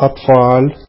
أطفال.